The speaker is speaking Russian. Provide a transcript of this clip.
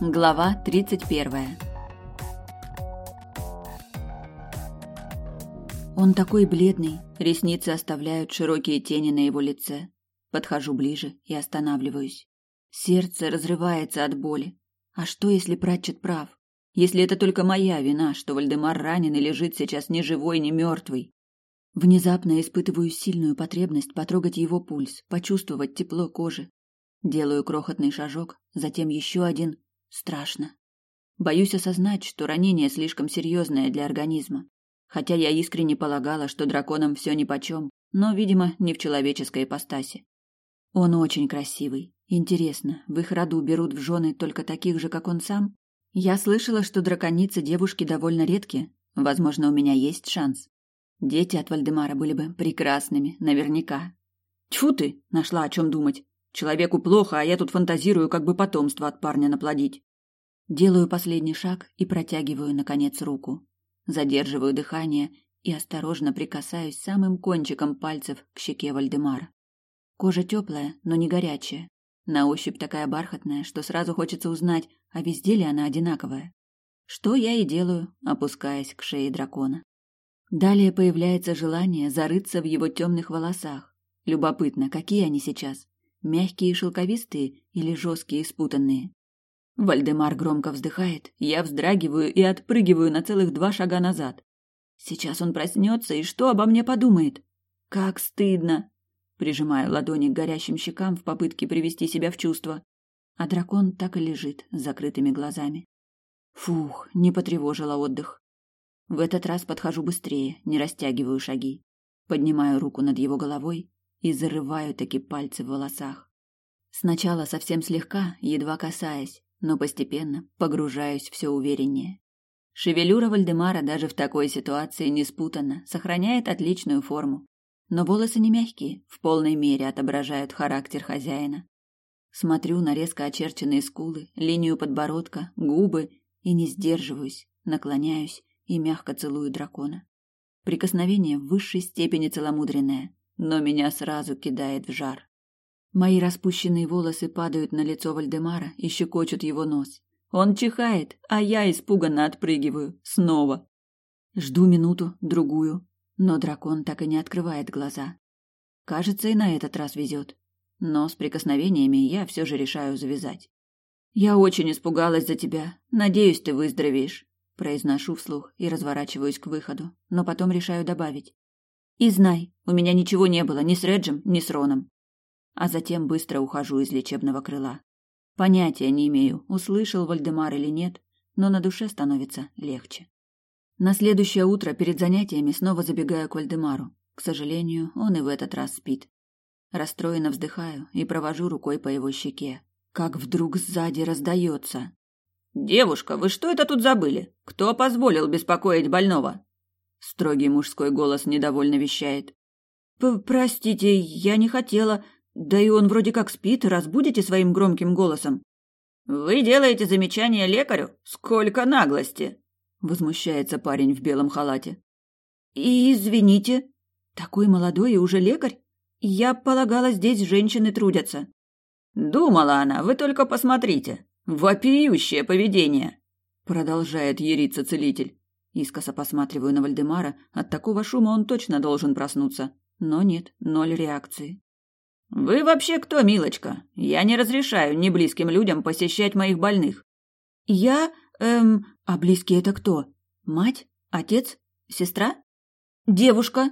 Глава 31. Он такой бледный, ресницы оставляют широкие тени на его лице. Подхожу ближе и останавливаюсь. Сердце разрывается от боли. А что, если Пратчет прав? Если это только моя вина, что Вальдемар ранен и лежит сейчас ни живой, ни мертвый? Внезапно испытываю сильную потребность потрогать его пульс, почувствовать тепло кожи. Делаю крохотный шажок, затем еще один. Страшно. Боюсь осознать, что ранение слишком серьезное для организма. Хотя я искренне полагала, что драконам все нипочем, но, видимо, не в человеческой ипостаси. Он очень красивый. Интересно, в их роду берут в жены только таких же, как он сам? Я слышала, что драконицы девушки довольно редкие. Возможно, у меня есть шанс. Дети от Вальдемара были бы прекрасными, наверняка. Тьфу ты, нашла о чем думать. Человеку плохо, а я тут фантазирую, как бы потомство от парня наплодить. Делаю последний шаг и протягиваю, наконец, руку. Задерживаю дыхание и осторожно прикасаюсь самым кончиком пальцев к щеке Вальдемара. Кожа теплая, но не горячая. На ощупь такая бархатная, что сразу хочется узнать, а везде ли она одинаковая. Что я и делаю, опускаясь к шее дракона. Далее появляется желание зарыться в его темных волосах. Любопытно, какие они сейчас. Мягкие и шелковистые или жесткие и спутанные. Вальдемар громко вздыхает, я вздрагиваю и отпрыгиваю на целых два шага назад. Сейчас он проснется и что обо мне подумает? Как стыдно! Прижимаю ладони к горящим щекам в попытке привести себя в чувство. А дракон так и лежит с закрытыми глазами. Фух, не потревожила отдых. В этот раз подхожу быстрее, не растягиваю шаги. Поднимаю руку над его головой и зарываю таки пальцы в волосах. Сначала совсем слегка, едва касаясь, но постепенно погружаюсь все увереннее. Шевелюра Вальдемара даже в такой ситуации не спутана, сохраняет отличную форму. Но волосы не мягкие, в полной мере отображают характер хозяина. Смотрю на резко очерченные скулы, линию подбородка, губы и не сдерживаюсь, наклоняюсь и мягко целую дракона. Прикосновение в высшей степени целомудренное, но меня сразу кидает в жар. Мои распущенные волосы падают на лицо Вальдемара и щекочут его нос. Он чихает, а я испуганно отпрыгиваю. Снова. Жду минуту, другую, но дракон так и не открывает глаза. Кажется, и на этот раз везет. Но с прикосновениями я все же решаю завязать. «Я очень испугалась за тебя. Надеюсь, ты выздоровеешь», – произношу вслух и разворачиваюсь к выходу, но потом решаю добавить. И знай, у меня ничего не было ни с Реджем, ни с Роном. А затем быстро ухожу из лечебного крыла. Понятия не имею, услышал Вальдемар или нет, но на душе становится легче. На следующее утро перед занятиями снова забегаю к Вальдемару. К сожалению, он и в этот раз спит. Расстроенно вздыхаю и провожу рукой по его щеке. Как вдруг сзади раздается. «Девушка, вы что это тут забыли? Кто позволил беспокоить больного?» Строгий мужской голос недовольно вещает. «Простите, я не хотела. Да и он вроде как спит, разбудите своим громким голосом». «Вы делаете замечание лекарю? Сколько наглости!» Возмущается парень в белом халате. И «Извините, такой молодой и уже лекарь? Я полагала, здесь женщины трудятся». «Думала она, вы только посмотрите. Вопиющее поведение!» Продолжает ериться целитель. Искоса посматриваю на Вальдемара. От такого шума он точно должен проснуться. Но нет, ноль реакции. «Вы вообще кто, милочка? Я не разрешаю неблизким людям посещать моих больных». «Я... эм... А близкие это кто? Мать? Отец? Сестра? Девушка?»